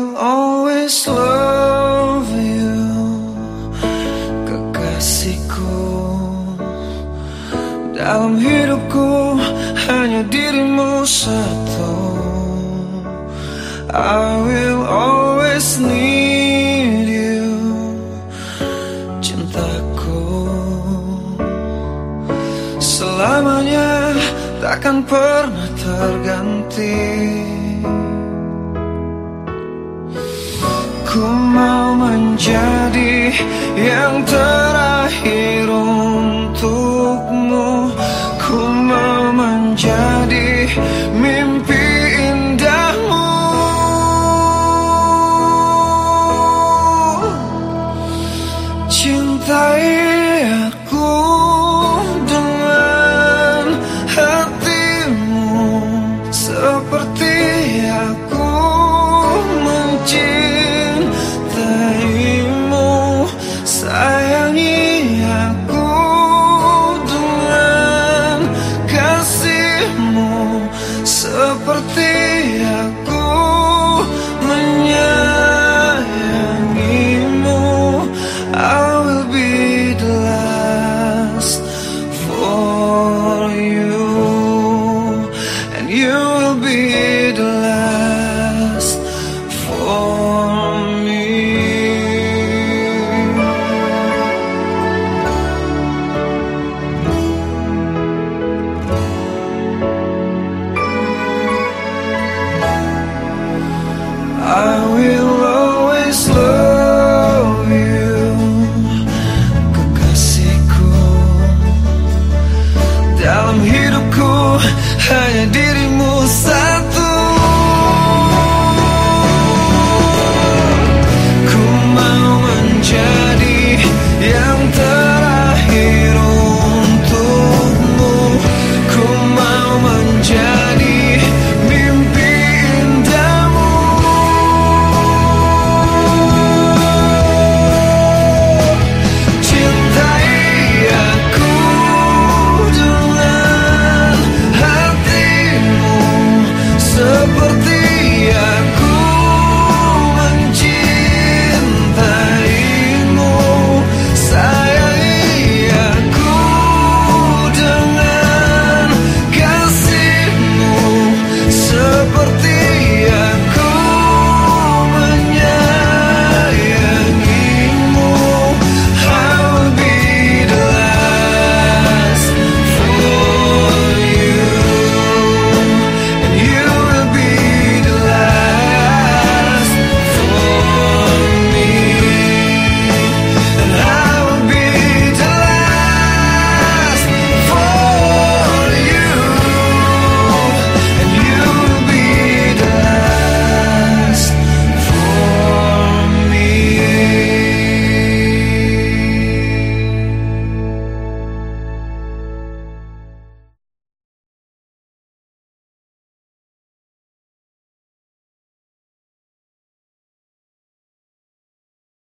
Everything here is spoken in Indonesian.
will always love you. Kekasihku Dalam hidupku hanya dirimu satu. I will always need you. Cintaku Selamanya takkan pernah terganti. Ku mau menjadi yang terakhir untukmu. Ku mau menjadi mimpi indahmu. Cintai aku dengan hatimu. Seperti aku mencintaimu